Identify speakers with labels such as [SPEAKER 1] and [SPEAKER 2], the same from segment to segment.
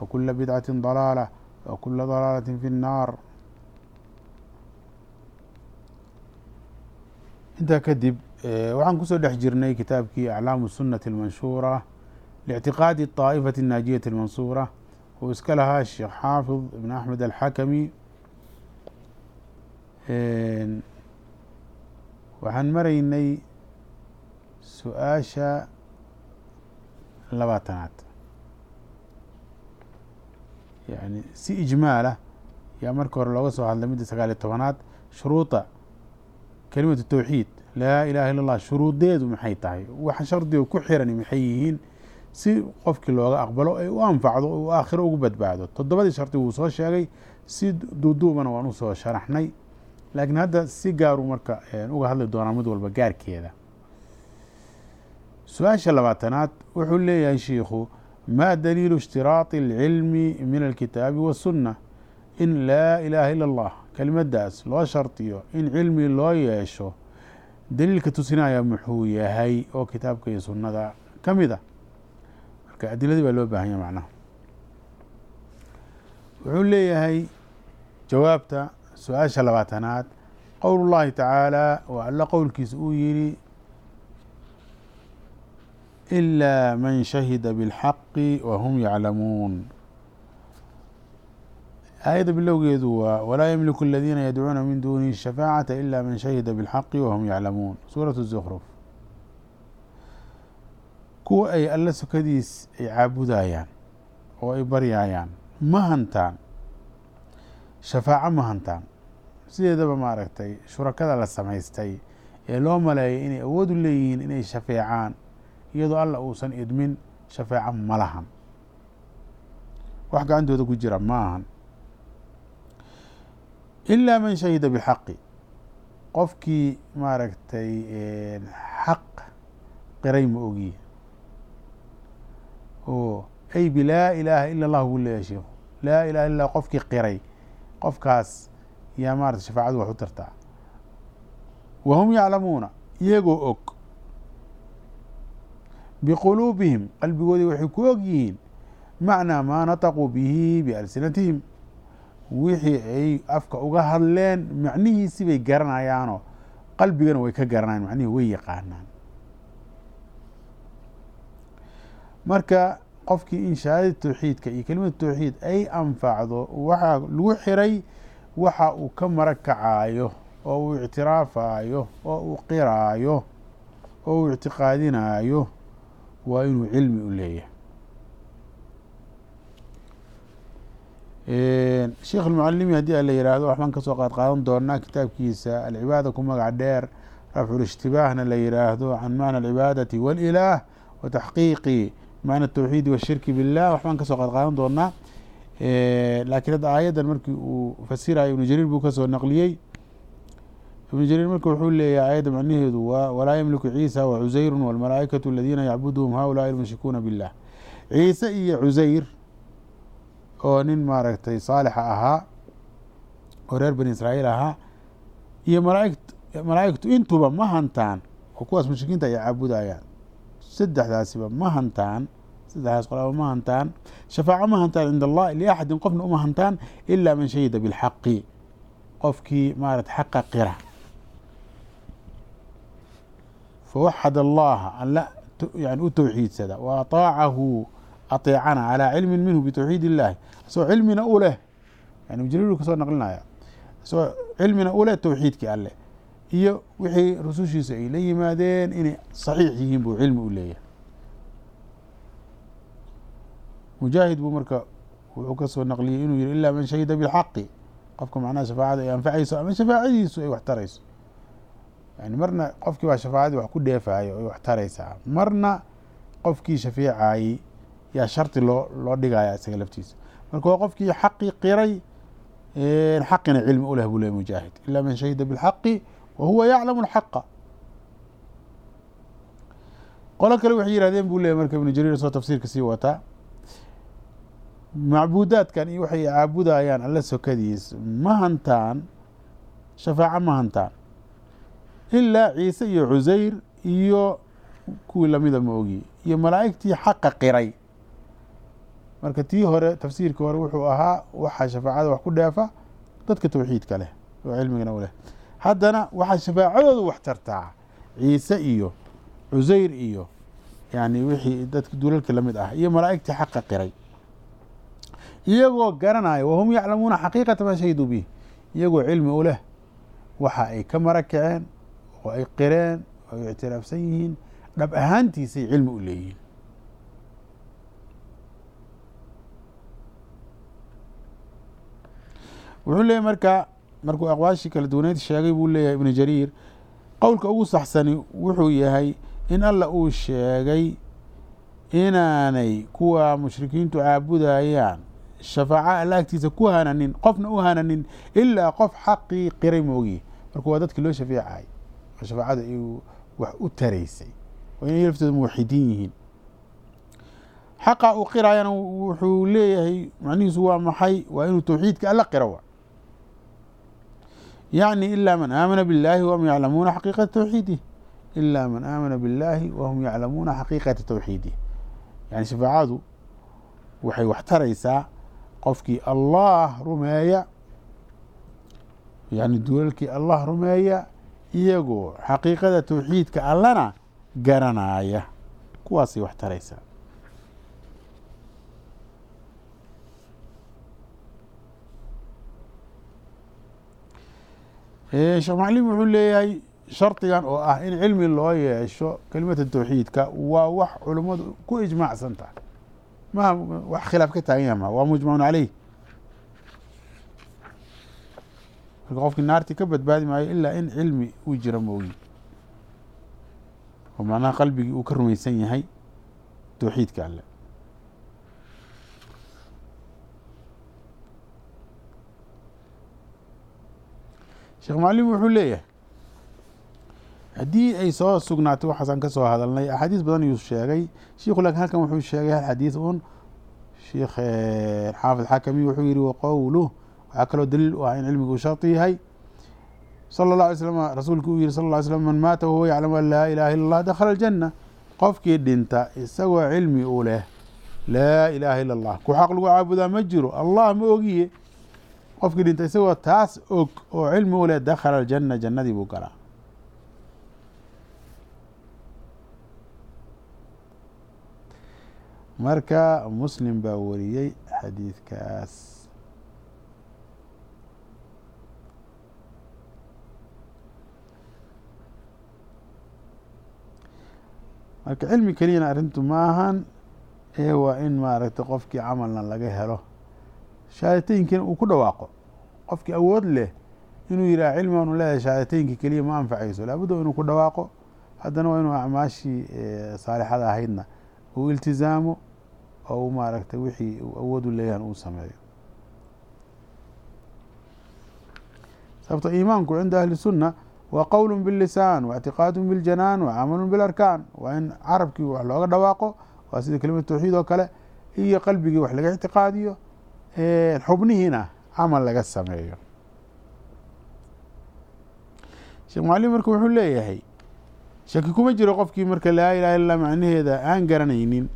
[SPEAKER 1] وكل بدعة ضلالة وكل ضلالة في النار intaa kadib waxaan kusoo dhex jirnay kitaabkii aclaamu sunati almanshuura liictiqaadi طaa'ifati الnaajiyati اlmansuura uu iska lahaa sheekh xaafid ibn axmed alxakami waxaan maraynay su-aasha labaatanaad yani si ijmaala yaa marka hore looga soo hadlay midda sagaal iyo tobanaad shuruuda kelimatu tawxiid laa ilaha illa allah shuruudeedu maxay tahay? Waxa shardiga ku xirani maxay yihiin? Si qofkii looga aqbalo ay u anfacdo o aakhiro ugu badbaado. Toddobadii shardi wuu soo sheegay si duuduubana waan u soo sharaxnay. Laakiin hadda si gaaru marka uga hadli doonaa mid walba gaarkeeda. Su'aasha labaatanaad wuxuu leeyahay shiikhu ma daliilu ishtiraati اlcilmi min alkitaabi waالsunna in laa ilaha ila اllah kelimadaas loo shardiyo in cilmi loo yeesho daliilka tusinaya muxuu yahay oo kitaabka iyo sunnada ka mid a marka adiladii baa loo baahanya macnaha wuxuu leeyahay jawaabta su-aasha labaatanaad qowl اllahi tacaala waa alla qowlkiisa uu yihi إلا من شhهد بالحق وهم يعلمون aيadda bilowgeedu waa وlaa يملك الذيina يدcuuna min dunihi الشhفاعة إلا man شhهida بالحق وهم يعلمون sوraة الزkرف kuwa ay alle sokadiis ay caabudayaan oo ay baryayaan ma hantaan shafaaco ma hantaan sideedaba maaragtay shurakada la samaystay ee loo maleeyay inay awood u leeyihiin inay shafeecaan iyadoo alla uusan idmin shafeeco ma lahan. Wax gacantooda ku jira ma ahan. Ilaa man shahida bixaqi. Qofkii maaragtay xaq qiray ma ogiye. Oo ay bilaa ilaaha ila allah buu leeyahay sheikhu laa ilaha illa qofkii qiray. Qofkaas yaa maratay shafaacadu wax u tartaa. Wa hum yaclamuuna iyagoo og bquluubihim qalbigoodii waxay ku og yihiin macnaa maa nataquu bihi bialsinatihim wixii ay afka uga hadleen macnihiisi bay garanayaanoo qalbigana way ka garanayaan macnihii way yaqaanaan marka qofkii in shahaadada tawxiidka iyo kelimada tawxiid ay anfacdo waxaa lagu xiray waxa uu ka mara kacaayo oo uu ictiraafayo oo uu qiraayo oo uu ictiqaadinaayo waa inuu cilmi u leeyahay. Sheikh almucalimi haddii a la yihahdo waxbaan ka soo qaad qaadan doonaa kitaabkiisa alcibaada ku magac dheer rafculistibaahna la yihaahdo can macna alcibaadati wاlilaah wa taxqiiqi macna atawxiidi washirki billah waxbaan ka soo qaad qaadan doonaa. Laakiin hadda aayaddan markii uu fasirayo ibnu jariir buu ka soo naqliyey ibnu jariir marka wuxuu leeyahay aayadda macnaheedu waa walaa yamliku ciisa wa cusayru walmalaa'ikatu aladiina yacbuduhum haulaai almushrikuuna billah ciise iyo cusayr oo nin maaragtay saalixa ahaa oo reer bani israa'iil ahaa iyo malaaigt malaa'igtu intuba ma hantaan oo kuwaas mushrikiinta ay caabudayaan. Saddexdaasiba ma hantaan saddexdaas qolaba ma hantaan shafaaco ma hantaan cinda allah liaxadin qofna uma hantaan ila man shahida bilxaqi. Qofkii maarata xaqa qira fawaxad allaha alle yani u towxiidsada wa ataacahu ateecana calaa cilmin minhu bitowxiid illaahi isagoo cilmina u leh yani mujrilu ka soo naqlinaya isagoo cilmina u leh towxiidkii alleh iyo wixii rusushiisa ay la yimaadeen inay saxiix yihiin buu cilmi u leeyahay mujaahid buu marka wuxuu ka soo naqliyey inuu yihi ilaa man shahida bilxaqi qofka macnaha shafaacada ay anfacayso ama shafaacadiisu ay waxtarayso yani marna qofkii baa shafaacadii wax ku dheefayo ay wax taraysaa. Marna qofkii shafeecayey yaa shardi loo loo dhigaya isaga laftiisa. Marka waa qofkii xaqii qiray xaqina cilmi u leh buu ley mujaahid. Ila man shahida bilxaqi wa huwa yaclamu alxaqa. Qolo kale waxay yihahdeen buu leeyay marka ibnu jariir soo tafsiirka sii wataa macbuudaadkan iyo waxay caabudayaan alla sokadiis ma hantaan shafaaco ma hantaan ilaa ciise iyo cusayr iyo kuwii lamida ma ogi iyo malaa'igtii xaqa qiray. Marka tii hore tafsiirkii hore wuxuu ahaa waxaa shafaacada wax ku dheefa dadka tawxiidka leh oo cilmigana u leh. Haddana waxaa shafaacadooda wax tartaa ciise iyo cusayr iyo yani wixii dadka dulalka la mid ah iyo malaa'igtii xaqa qiray. Iyagoo garanaya wahum yaclamuuna xaqiiqata maa shahiduu bih iyagoo cilmi u leh waxa ay ka mara kaceen oo ay qireen oo ay ictiraafsan yihiin dhab ahaantiisay cilmi u leeyihiin. Wuxuu leeyahy marka markuu aqwaashii kala duwaneyd sheegay buu leeyahay ibnu jariir qowlka ugu saxsani wuxuu yahay in alla uu sheegay inaanay kuwa mushrikiintu caabudayaan shafaaco alla agtiisa ku hananin qofna u hananin ilaa qof xaqii qiray moogiye. Marka waa dadkii loo shafeecay oo shafaacada iyu wax u taraysay waa inay laftooda muwaxidiin yihiin. Xaqa uu qiraayana wuxuu leeyahay macnihiisu waa maxay? Waa inuu tawxiidka alla qiro wa yacni ila man aamana biاllahi wahum yaclamuuna xaqiiqata tawxiidih ila man aamana biاllahi wahum yaclamuuna xaqiiqata tawxiidih yani shafaacadu waxay wax taraysaa qofkii allah rumeeya yani dulalkii allah rumeeya iyagoo xaqiiqada tawxiidka allana garanaya. Kuwaasay wax taraysaa sheekh maclim wuxuu leeyahay shardigan oo ah in cilmi loo yeesho kelimata tawxiidka waa wax culummadu ku ijmaacsan tahay. Maha wax khilaaf ka taagan yaha ma waa mujmacun caleyh marka qofkii naartii ka badbaadi maayo ilaa in cilmi uu jira moogi oo macnaha qalbigii uu ka rumaysan yahay tawxiidka alle. Sheekh maclim wuxuu leeyahay haddii ay soo sugnaatay waxaasaan ka soo hadalnay axaadiis badan ayuu sheegay. Shiku laakiin halkan wuxuu sheegay hal xadiis un sheikh xaafid xakami wuxuu yihi waqowluh waxaa kaloo daliil u ah in cilmigu uu shardi yahay sala اlه alay slm rasuulku uu yihi sal ه ly slm man maata wahuwa yaclamu an laa ilaha illa اllah dakhala اljana qofkii dhinta isagoo cilmi u leh laa ilaha illa اllah ku xaq lagu caabudaa ma jiro allah ma ogiye qofkii dhinta isagoo taas og oo cilmi u leh dakhala aljana jannadii buu galaa marka muslim baa wariyey xadiidkaas Marka cilmi keliyana arrintu ma ahan ee waa in maaragtay qofkii camalna laga helo. Shahaadateynkiina uu ku dhawaaqo. Qofkii awood leh inuu yidhaha cilmigaanu leedahay shahaadateynka keliya ma anfacayso. Laabudda inuu ku dhawaaqo. Haddana waa inuu acmaashii saalixada ahaydna uu iltizaamo oo u maaragtay wixii uu awood u leeyahan uu sameeyo. Sababto iimaanku cinda ahli sunna waa qowl biاlisaan waاctiqaad biاljanaan wacamalu biاlarkaan waa in carabkii wax looga dhawaaqo waa sida kelimad tawxiid oo kale iyo qalbigii wax laga ictiqaadiyo xubnihiina camal laga sameeyo sheekh mucalim marka wuxuu leeyahay shaki kuma jiro qofkii marka laa ilaha illa macnaheeda aan garanaynin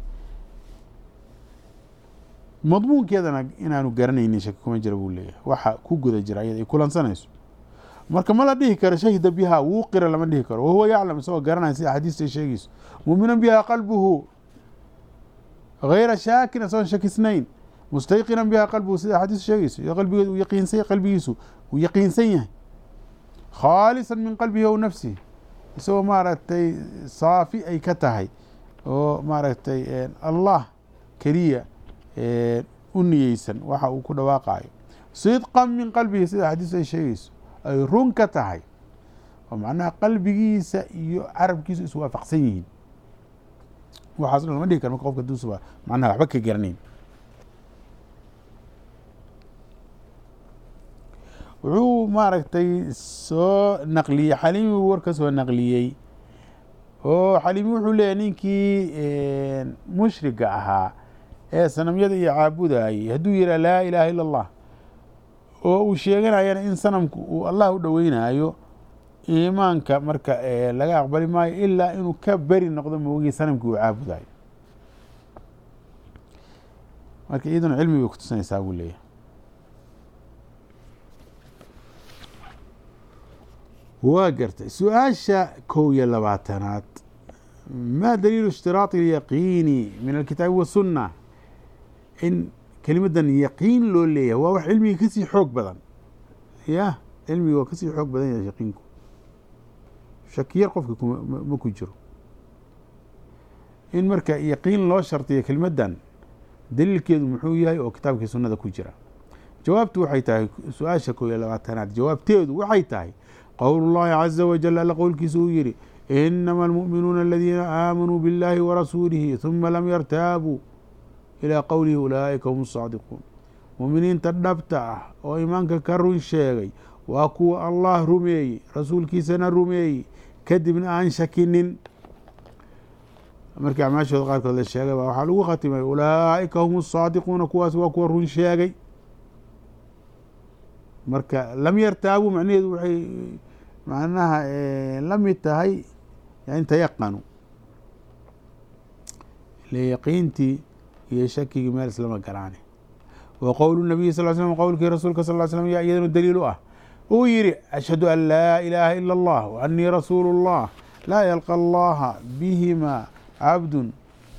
[SPEAKER 1] madmuunkeedana inaanu garanaynin shaki kuma jiro buu leeyahay waxa ku guda jira iyada ay kulansanayso marka ma la dhihi karo shahida biha wuu qira lama dhihi karo. Wahuwa yaclam isagoo garanaya sida axaadiista ay sheegayso. Muuminan biha qalbuhu. Hayra shaakin isagoon shakisnayn. Mustayqinan biha qalbuhu sida axaadiistu sheegayso. Qalbigeedu yaqiinsan qalbigiisu uu yaqiinsan yahay. Khaalisan min qalbihi ow nafsihi. Isagoo maaragtay saafi ay ka tahay. Oo maaragtay allah keliya u niyeysan waxa uu ku dhawaaqayo. Sidqan min qalbihi sida axaadiistu ay sheegayso ay run ka tahay. Oo macnaha qalbigiisa iyo carabkiisu iswaafaqsan yihiin. Waxaas dhan lama dhigi kar marka qofka duusuba macnaha waxba ka garanayn wuxuu maaragtay soo naqliyey xalimi buu war ka soo naqliyey oo xalimi wuxuu leeyahy ninkii eh, mushriga ahaa ee sanamyada iyo caabudayey hadduu yihaha laa ilaaha ila allah oo uu sheeganayana in sanamku uu allah u dhoweynayo iimaanka marka laga aqbali maayo ilaa inuu ka beri noqdo moogii sanamkii uu caabudayo. Marka iyaduna cilmi bay kutusinaysaa buu leeyahay. Waa gartay su'aasha kow iyo labaatanaad. Ma daliilu ishtiraaط اlyaqiini min alkitaabi wasunna in kelimadan yaqiin loo leeyahay. Waa wax cilmiga ka sii xoog badan. Ya cilmiga waa ka sii xoog badan yahay yaqiinku. Shakiyar qofka ma ku jiro. In marka yaqiin loo shardiyo kelimadan daliilkeedu muxuu yahay oo kitaabkii sunnada ku jira. Jawaabtu waxay tahay su'aasha kow iyo labaatanaad. Jawaabteedu waxay tahay qowl اllahi caza wajal alla qowlkiisa uu yihi inama almu'minuuna aladiina aamanuu biاllahi warasuulihi huma lam yartaabuu ilaa qowlihi ulaa'ika hum asaadiquun muuminiinta dhabta ah oo imaanka ka run sheegay waa kuwa allah rumeeyey rasuulkiisana rumeeyey kadibna aan shakinin. Markii acmaashooda qaarkood la sheegay baa waxaa lagu khatimay ulaa'ika hum asaadiquuna kuwaas waa kuwa run sheegay. Marka lam yartaabu macnaheedu waxay macnaha la mid tahay yani tayaqanu ile iyo shakigii meel islama garaane. Wa qowlu nabiyi sal slm qowlkii rasuulka sal slam yaa iyadanu daliil u ah. Uu yidhi ashhadu an laa ilaaha ila allah wa anii rasuulu اllah laa yalqa allaha bihima cabdun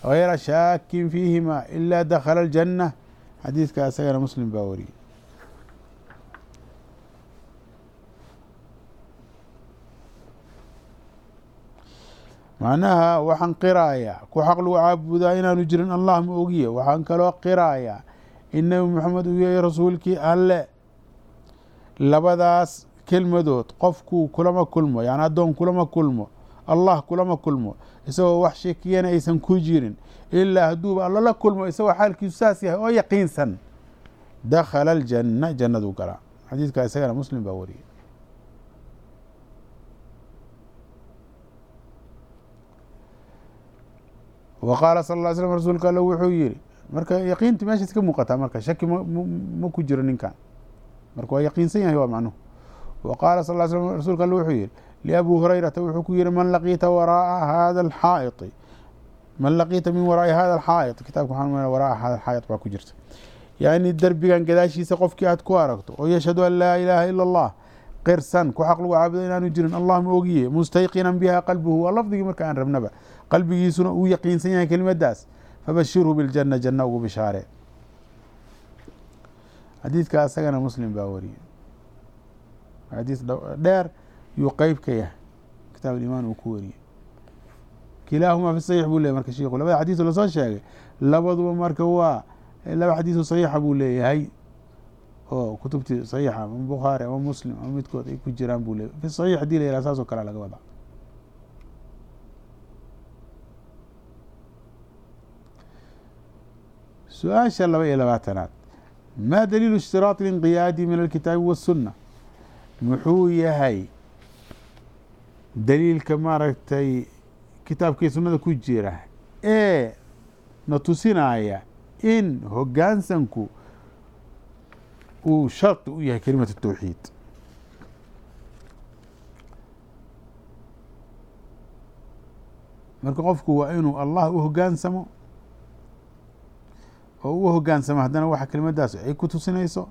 [SPEAKER 1] hayra shaakin fiihima ila dakhala aljanna xadiidka isagana muslim baa wariyey. Macnaha waxaan qiraaya ku xaq lagu caabudaa inaanu jirin allah ma ogiye. Waxaan kaloo qiraaya in nebi moxamed uu yahay rasuulkii alle. Labadaas kelmadood qofkuu kulama kulmo. Yani addoon kulama kulmo. Allah kulama kulmo. Isagoo wax shekiyana aysan ku jirin. Ilaa hadduuba allo la kulmo isagoo xaalkiisu saas yahay oo yaqiinsan. Dakhala aljanna jannaduu galaa xadiidka isagana muslim baa wariyay wa qaala sal ll slm rasuulka alle wuxuu yihi marka yaqiinti meeshaas ka muuqataa marka shaki ma ku jiro ninkan marka waa yaqiinsan yahay waa macnuhu wa qaala sal sl rasuulka alle wuxuu yihi liabi hurayrata wuxuu ku yihi man laqiita waraaa hada alxaa'iti man laqiita min waraa'i hada alxaa'it kitaabka waxaan umana waraa hada alxaa'it baa ku jirta yani derbigan gadaashiisa qofkii aad ku aragto oo yashhadu an laa ilaaha ila allah qirsan ku xaq lagu caabudo inaanu jirin. Allah ma ogiye mustayqinan biha qalbuhu. Waa lafdigii marka aan rabnaba. Qalbigiisuna uu yaqiinsan yahay kelimadaas. Fabashirhu biljana janna ugu bishaare. Xadiidka asagana muslim baa wariyey. Xadiis dheer yuu qeyb ka yahay. Kitaab alimaan uu ku wariyey. Kilaahumaa fi saxiix buu leyahy marka shiku labada xadiiso la soo sheegay labaduba marka waa laba xadiiso saxiixa buu leeyahay oo kutubtii saxiixa ama bukhaari ama muslim ama midkood ay ku jiraan buu leeyay fi saxiix haddii la yiraha saasoo kalea laga wadaa. Su'aasha laba iyo labaatanaad. Maa daliilu ishtiraat linqiyaadi min alkitaabi wasunna muxuu yahay daliilka maaragtay kitaabkii sunnada ku jira ee na tusinaaya in hoggaansanku uu shardi u yahay kelimat tawxiid. Marka qofku waa inuu allah u hogaansamo oo u hogaansamo haddana waxa kelimadaas ay ku tusinayso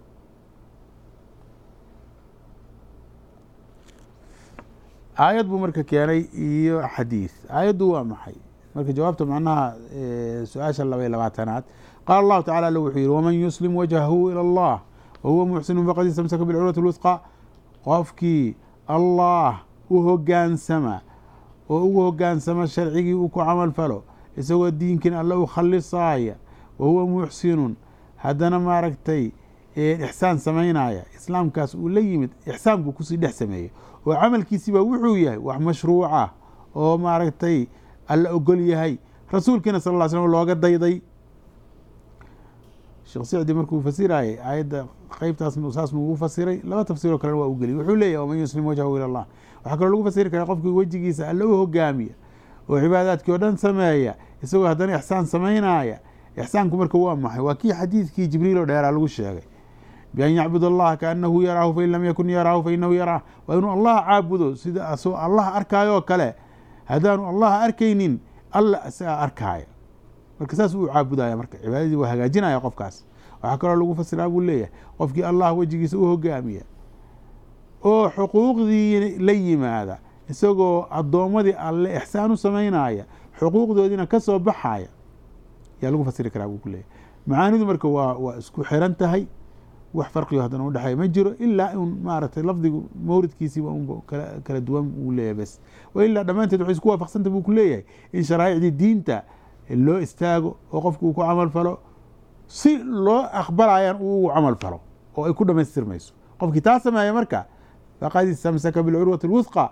[SPEAKER 1] aayad buu marka keenay iyo xadiid aayaddu waa maxay? Marka jawaabta macnaha su'aasha laba iyo labaatanaad. Qaala allahu tacala wuxuu yihi waman yuslim wajhahu ilى allah wahuwa muxsinu faqad istamsaka bilcurwati اlwusqa qofkii allah u hogaansama oo ugu hogaansama sharcigii uu ku camal falo isagoo diinkin alle u khalisaaya wahuwa muxsinun haddana maaragtay ixsaan samaynaya islaamkaas uu la yimid ixsaan buu ku sii dhex sameeyey oo camalkiisiba wuxuu yahay wax mashruuca oo maaragtay alla ogol yahay rasuulkiina sal ll slm looga dayday sheekh sicdi markuu fasirayay aayadda qeybtaasna saas nugu fasiray? Laba tafsiiroo kalena waa u geliyay wuxuu leeyahy waman yuslim wajhahu ila allah. Waxaa kaloo lagu fasiri karaa qofkii wejigiisa alla u hogaamiya oo cibaadaadkii oo dhan sameeya isagoo haddana ixsaan samaynaya ixsaanku marka waa maxay? Waa kii xadiidkii jibriil oo dheeraa lagu sheegay. Bian yacbud allaha kaanahu yaraahu fain lam yakun yaraahu fainahu yaraah waa inuu allah caabudo sida asoo allah arkaayo kale. Haddaanu allah arkaynin alla isagaa arkaaya marka saas uu caabudaya marka cibaadadii waa hagaajinaya qofkaas. Waxaa kaloo lagu fasiraa buu leeyahay qofkii allah wejigiisa u hogaamiya. Oo xuquuqdii la yimaada isagoo addoommadii alle ixsaan u samaynaya xuquuqdoodiina ka soo baxaya yaa lagu fasiri karaa buu ku leeyahy macaanidu marka waa waa isku xiran tahay wax farqigo haddana udhexeeya ma jiro ilaa un maaragtay lafdigu mawridkiisiiba un kala duwan uu leeyahay bes. Ilaa dhammaanteed waxay isku waafaqsanta buu ku leeyahay in sharaa'icdii diinta loo istaago oo qofku ku camal falo si loo aqbalayaan ugu camal falo oo ay ku dhamaystirmayso qofkii taa sameeya marka faqad istamsaka bilcurwati alwuthqa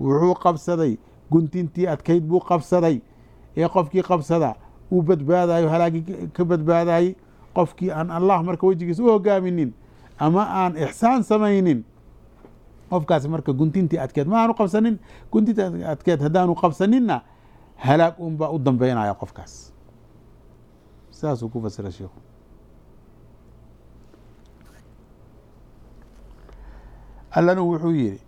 [SPEAKER 1] wuxuu qabsaday guntintii adkayd buu qabsaday. Ee qofkii qabsada uu badbaadayo halaagii ka badbaadayey qofkii aan allah marka wejigiisa u hogaaminin ama aan ixsaan samaynin qofkaasi marka guntintii adkeed ma aanu qabsanin guntintii adkeed haddaanu qabsaninna halaag un baa u dambeynaya qofkaas. Saasuu ku fasira sheikhu. Allana wuxuu yihi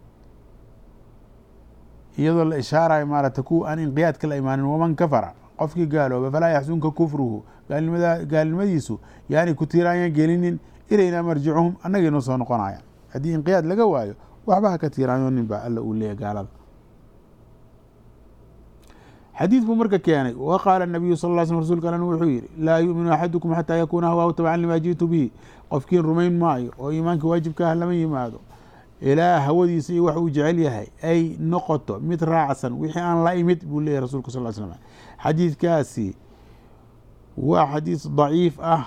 [SPEAKER 1] iyadoo la ishaarayo maaragtay kuwa aan inqiyaadka la imaanin waman kafara qofkii gaalooba falaa yaxsunka kufruhu gaalnimada gaalnimadiisu yaani ku tiiraanyan gelinin ilayna marjicuhum annagay noo soo noqonaya haddii inqiyaad laga waayo waxba ha ka tiiraanyoonin baa alla uu leeyahy gaalada xadiid buu marka keenay wa qaala nabiyu sal ll sl rsulka aln wuxuu yihi laa yuuminu axadukum xataa yakuuna hawaahu tabcan lima jiئtu bihi. Qofkiin rumayn maayo oo iimaanka waajibka ah lama yimaado. Ilaa hawadiisa iyo wax uu jecel yahay ay noqoto mid raacsan wixii aan la imid buu leeyahy rasulka sal l slm xadiidkaasi waa xadiis daciif ah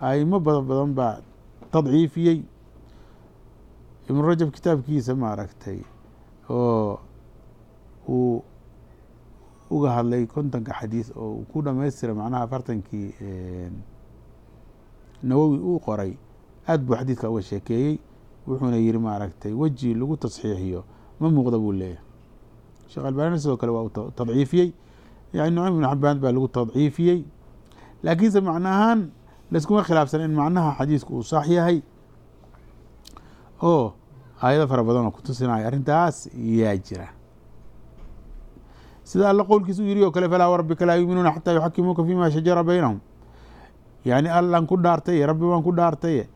[SPEAKER 1] aimo badan badan baa tadciifiyey. Ibnu rajab kitaabkiisa maaragtay oo uu uga hadlay kontonka xadiis oo uu ku dhamaystira macnaha afartankii nawowi uu qoray aad buu xadiidka uga sheekeeyey wuxuuna yihi maaragtay weji lagu tasxiixiyo ma muuqda buu leeyahay. Sheekh albanina sidoo kale waa uu tadciifiyey yani nucaym ibnu xabaan baa lagu tadciifiyey. Laakiinse macnahaan layskuma khilaafsan in macnaha xadiisku uu sax yahay oo aayado fara badan oo kutusinaya arrintaas yaa jira sida alla qowlkiisa u yiri oo kale falaa warabbika laa yuuminuuna xataa yuxakimuuka fima shajara baynahum. Yani allan ku dhaartaye rabbi baan ku dhaartaye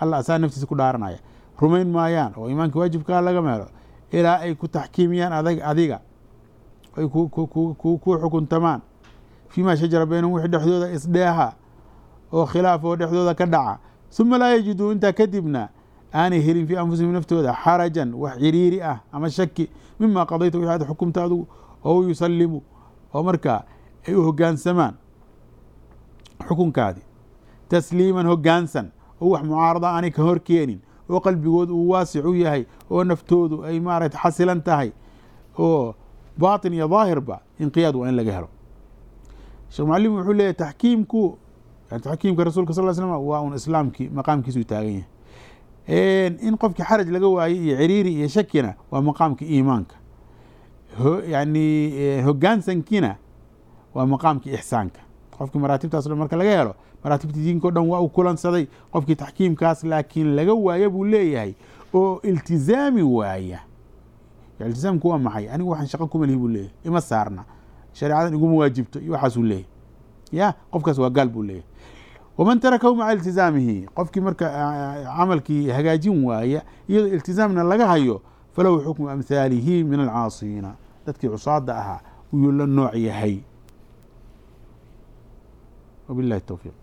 [SPEAKER 1] alla asaa naftiisa ku dhaaranaya. Rumayn maayaan oo iimaanka waajibkaa laga meelo ilaa ay ku taxkiimiyaan adag adiga. Ay ku xukuntamaan. Fima shajara baynahum wixii dhexdooda isdheeha oo khilaaf oo dhexdooda ka dhaca. Uma laa yajiduu intaa kadibna aanay helin fii anfusihim naftooda xarajan wax ciriiri ah ama shaki. Mima qadayta wixi aad xukumta adugu oo yusalimu oo markaa ay u hogaansamaan xukunkaadi tasliiman hogaansan oo wax mucaarada aanay ka hor keenin oo qalbigood uu waasic u yahay oo naftoodu ay maaragta xasilan tahay oo baatin iyo daahirba inqiyaad waa in laga helo sheekh mucalim wuxuu leeyahy taxkiimku taxkiimka rasuulka sal slm waa un islaamkii maqaamkiisuu taagan yahay in qofkii xaraj laga waayey iyo ciriiri iyo shakina waa maqaamka iimaanka yani hogaansankiina waa maqaamkii ixsaanka. Qofkii maraatibtaas dhan marka laga helo maraatibta diinka dhan waa u kulansaday qofkii taxkiimkaas laakiin laga waaya buu leeyahay oo iltizaami waaya. Iltizaamku waa maxay? Anigu waxaan shaqo kumalihi buu leeyahay. Ima saarna. Shareecadan iguma waajibto iyo waxaasuu leeyahy ya qofkaas waa gaal buu leeyahay. Waman tarakahu maca iltizaamihi? Qofkii marka camalkii hagaajin waaya iyadoo iltizaamna laga hayo falahu xukmu amhaalihi min alcaasiina dadkii cusaada ahaa uyuu la nooc yahay. Wabilahi towfiiq